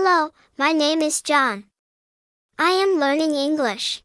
Hello, my name is John. I am learning English.